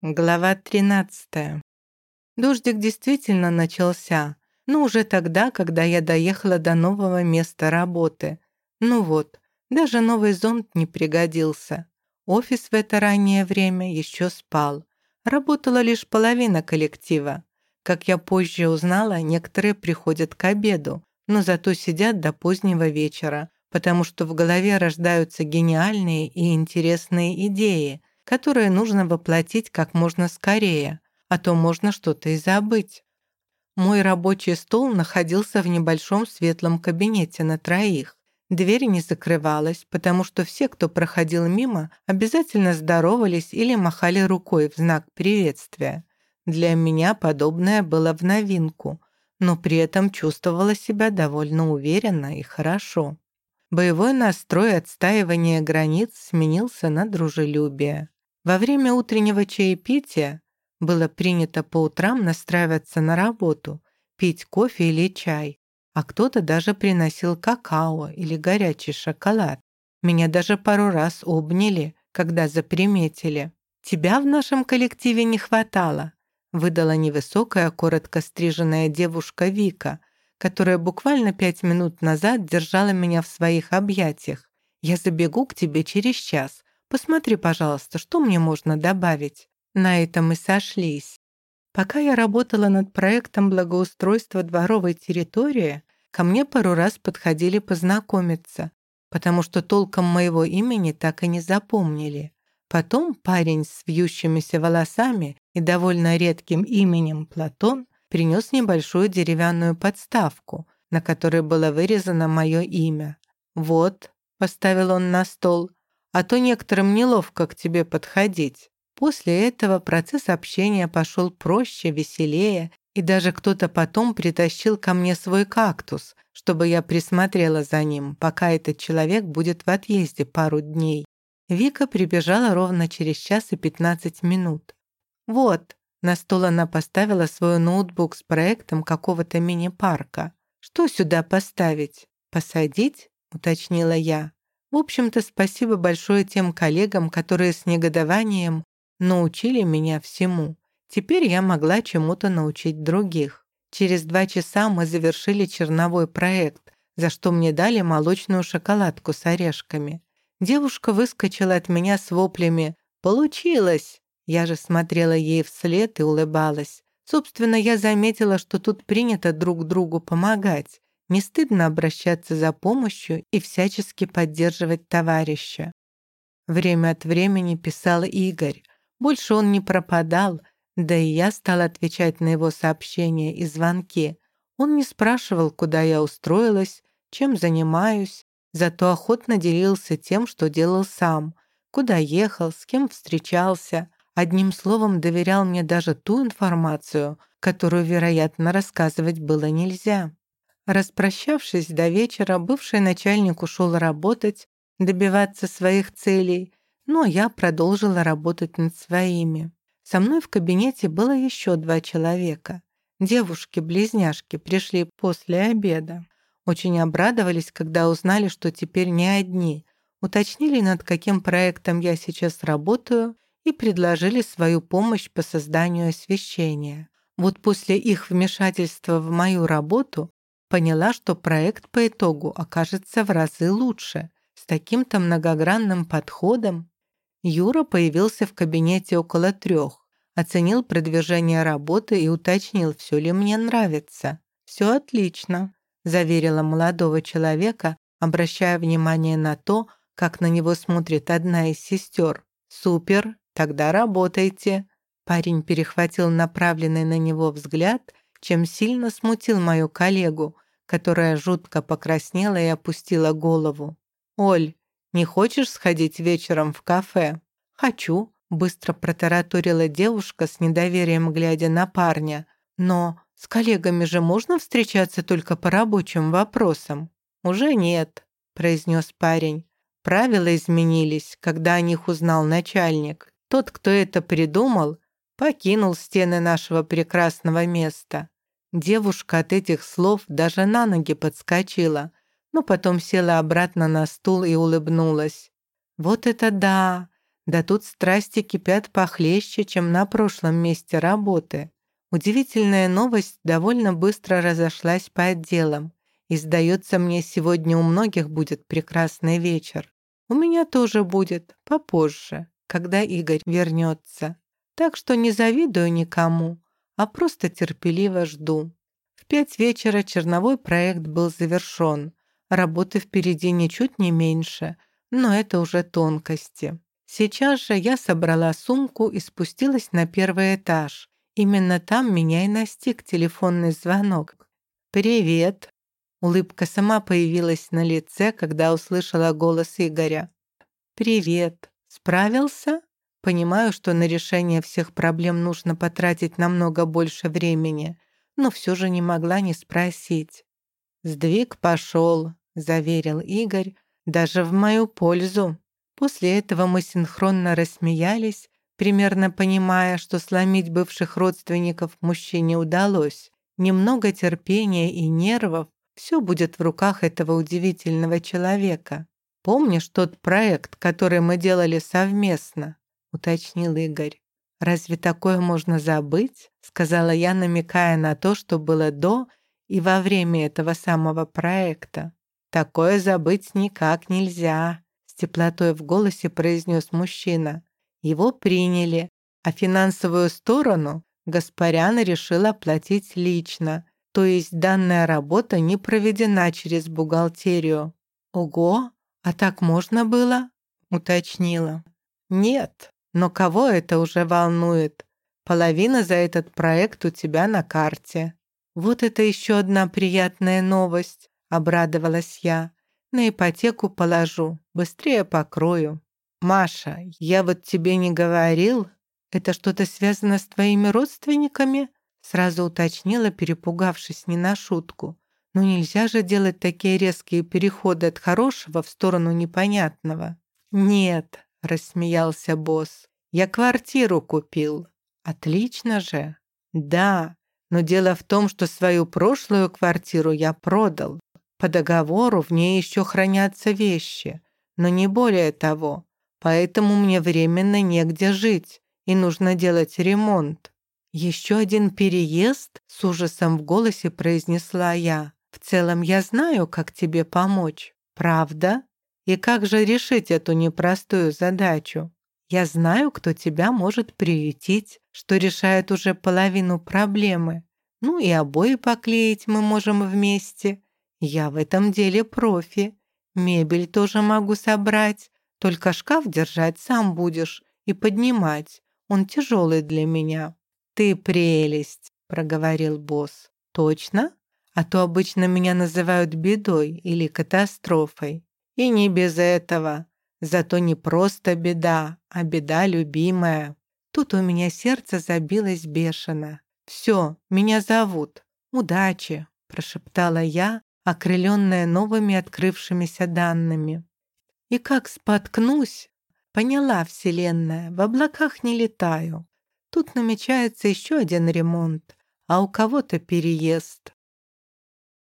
Глава 13. Дождик действительно начался, но уже тогда, когда я доехала до нового места работы. Ну вот, даже новый зонт не пригодился. Офис в это раннее время еще спал. Работала лишь половина коллектива. Как я позже узнала, некоторые приходят к обеду, но зато сидят до позднего вечера, потому что в голове рождаются гениальные и интересные идеи – которые нужно воплотить как можно скорее, а то можно что-то и забыть. Мой рабочий стол находился в небольшом светлом кабинете на троих. Дверь не закрывалась, потому что все, кто проходил мимо, обязательно здоровались или махали рукой в знак приветствия. Для меня подобное было в новинку, но при этом чувствовала себя довольно уверенно и хорошо. Боевой настрой отстаивания границ сменился на дружелюбие. Во время утреннего чаепития было принято по утрам настраиваться на работу, пить кофе или чай, а кто-то даже приносил какао или горячий шоколад. Меня даже пару раз обняли, когда заприметили. «Тебя в нашем коллективе не хватало», выдала невысокая, коротко стриженная девушка Вика, которая буквально пять минут назад держала меня в своих объятиях. «Я забегу к тебе через час, Посмотри, пожалуйста, что мне можно добавить. На этом мы сошлись. Пока я работала над проектом благоустройства дворовой территории, ко мне пару раз подходили познакомиться, потому что толком моего имени так и не запомнили. Потом парень с вьющимися волосами и довольно редким именем Платон принес небольшую деревянную подставку, на которой было вырезано мое имя. «Вот», — поставил он на стол, а то некоторым неловко к тебе подходить. После этого процесс общения пошел проще, веселее, и даже кто-то потом притащил ко мне свой кактус, чтобы я присмотрела за ним, пока этот человек будет в отъезде пару дней. Вика прибежала ровно через час и 15 минут. «Вот», на стол она поставила свой ноутбук с проектом какого-то мини-парка. «Что сюда поставить? Посадить?» — уточнила я. В общем-то, спасибо большое тем коллегам, которые с негодованием научили меня всему. Теперь я могла чему-то научить других. Через два часа мы завершили черновой проект, за что мне дали молочную шоколадку с орешками. Девушка выскочила от меня с воплями «Получилось!». Я же смотрела ей вслед и улыбалась. Собственно, я заметила, что тут принято друг другу помогать. Не стыдно обращаться за помощью и всячески поддерживать товарища. Время от времени писал Игорь. Больше он не пропадал, да и я стала отвечать на его сообщения и звонки. Он не спрашивал, куда я устроилась, чем занимаюсь, зато охотно делился тем, что делал сам, куда ехал, с кем встречался. Одним словом, доверял мне даже ту информацию, которую, вероятно, рассказывать было нельзя. Распрощавшись до вечера, бывший начальник ушел работать, добиваться своих целей, но я продолжила работать над своими. Со мной в кабинете было еще два человека. Девушки-близняшки пришли после обеда. Очень обрадовались, когда узнали, что теперь не одни. Уточнили, над каким проектом я сейчас работаю, и предложили свою помощь по созданию освещения. Вот после их вмешательства в мою работу Поняла, что проект по итогу окажется в разы лучше. С таким-то многогранным подходом Юра появился в кабинете около трех, оценил продвижение работы и уточнил, все ли мне нравится. «Все отлично», — заверила молодого человека, обращая внимание на то, как на него смотрит одна из сестер. «Супер, тогда работайте». Парень перехватил направленный на него взгляд чем сильно смутил мою коллегу, которая жутко покраснела и опустила голову. «Оль, не хочешь сходить вечером в кафе?» «Хочу», — быстро протараторила девушка с недоверием, глядя на парня. «Но с коллегами же можно встречаться только по рабочим вопросам?» «Уже нет», — произнес парень. «Правила изменились, когда о них узнал начальник. Тот, кто это придумал, покинул стены нашего прекрасного места. Девушка от этих слов даже на ноги подскочила, но потом села обратно на стул и улыбнулась. «Вот это да! Да тут страсти кипят похлеще, чем на прошлом месте работы. Удивительная новость довольно быстро разошлась по отделам. И, сдается мне, сегодня у многих будет прекрасный вечер. У меня тоже будет, попозже, когда Игорь вернется. Так что не завидую никому, а просто терпеливо жду. В пять вечера черновой проект был завершен. Работы впереди ничуть не меньше, но это уже тонкости. Сейчас же я собрала сумку и спустилась на первый этаж. Именно там меня и настиг телефонный звонок. «Привет!» Улыбка сама появилась на лице, когда услышала голос Игоря. «Привет! Справился?» Понимаю, что на решение всех проблем нужно потратить намного больше времени, но все же не могла не спросить. «Сдвиг пошел», — заверил Игорь, — «даже в мою пользу». После этого мы синхронно рассмеялись, примерно понимая, что сломить бывших родственников мужчине удалось. Немного терпения и нервов, все будет в руках этого удивительного человека. Помнишь тот проект, который мы делали совместно?» — уточнил Игорь. «Разве такое можно забыть?» — сказала я, намекая на то, что было до и во время этого самого проекта. «Такое забыть никак нельзя», теплотой в голосе произнес мужчина. Его приняли, а финансовую сторону Гаспарян решил оплатить лично, то есть данная работа не проведена через бухгалтерию. «Ого, а так можно было?» — уточнила. «Нет, но кого это уже волнует? Половина за этот проект у тебя на карте». «Вот это еще одна приятная новость», — обрадовалась я. На ипотеку положу, быстрее покрою. Маша, я вот тебе не говорил? Это что-то связано с твоими родственниками? Сразу уточнила, перепугавшись не на шутку. «Ну нельзя же делать такие резкие переходы от хорошего в сторону непонятного. Нет, рассмеялся босс. Я квартиру купил. Отлично же. Да, но дело в том, что свою прошлую квартиру я продал. По договору в ней еще хранятся вещи, но не более того. Поэтому мне временно негде жить, и нужно делать ремонт. «Еще один переезд?» — с ужасом в голосе произнесла я. «В целом я знаю, как тебе помочь. Правда? И как же решить эту непростую задачу? Я знаю, кто тебя может приютить, что решает уже половину проблемы. Ну и обои поклеить мы можем вместе, я в этом деле профи. Мебель тоже могу собрать, только шкаф держать сам будешь и поднимать. Он тяжелый для меня». «Ты прелесть», — проговорил босс. «Точно? А то обычно меня называют бедой или катастрофой. И не без этого. Зато не просто беда, а беда любимая. Тут у меня сердце забилось бешено. «Все, меня зовут. Удачи», — прошептала я, окрыленная новыми открывшимися данными. И как споткнусь, поняла Вселенная, в облаках не летаю. Тут намечается еще один ремонт, а у кого-то переезд.